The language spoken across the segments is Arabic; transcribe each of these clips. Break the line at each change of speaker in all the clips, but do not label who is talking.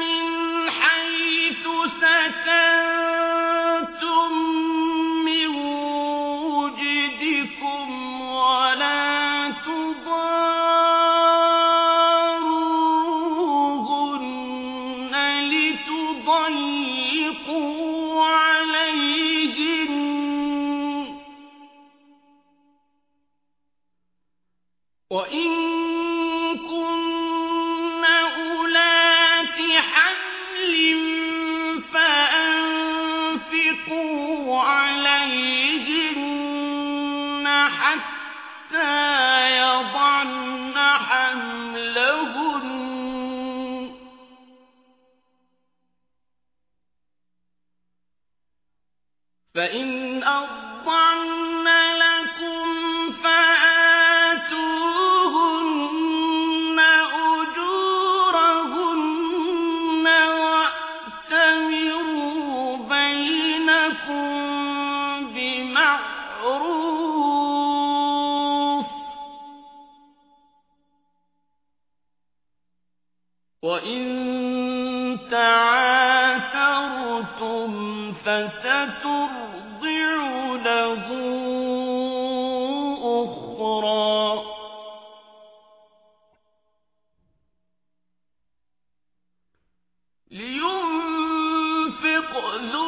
من حيث من وجدكم ولا تضاروهن لتضيقوا عليهن وإن فإن أرضعن لكم فآتوهن أجورهن بينكم بمعروف. وإن تعاثرتم أخرى لينفق ذو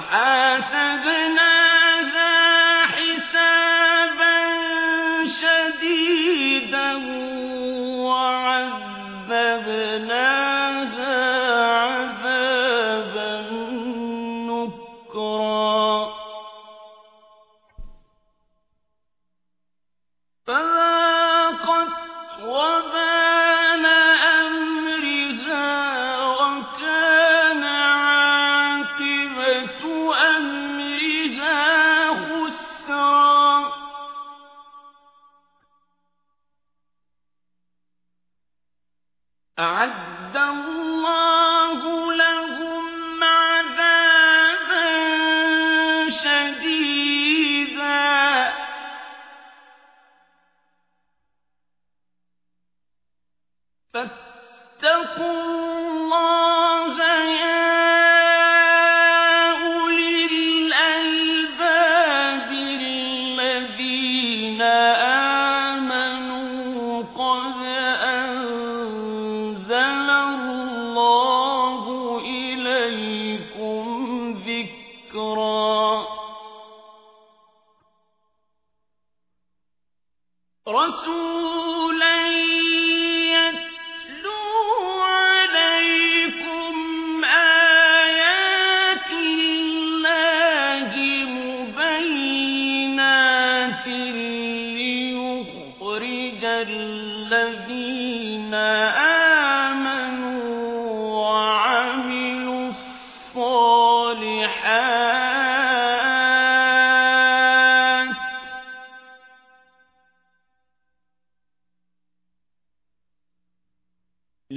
فحاسبناها أعد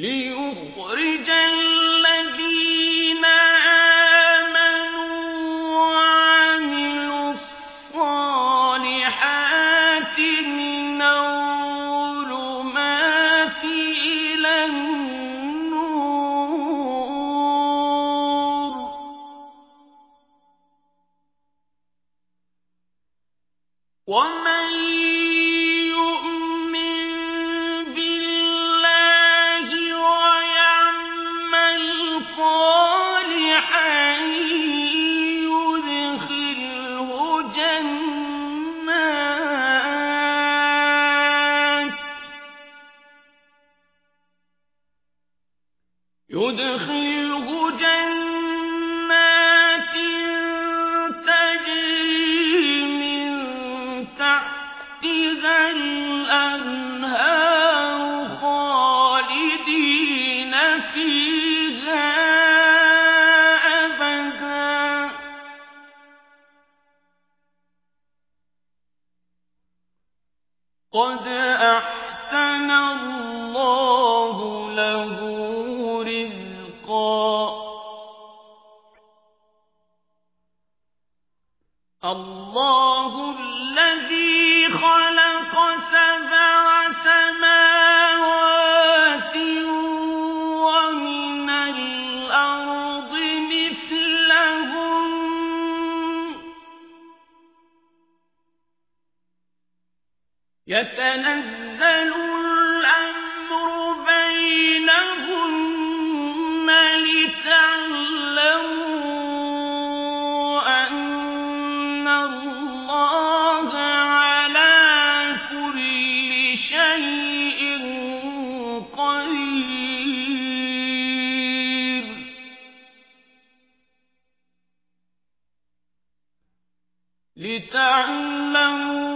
ليخرج الذين آمنوا وعملوا الصالحات إلى النور. ومن يدخله جنات تجري من تحتها الأنهار خالدين فيها أبدا قد أحسن الله يتنزل الأمر بينهن لتعلموا أن الله على كل شيء قدير. لتعلموا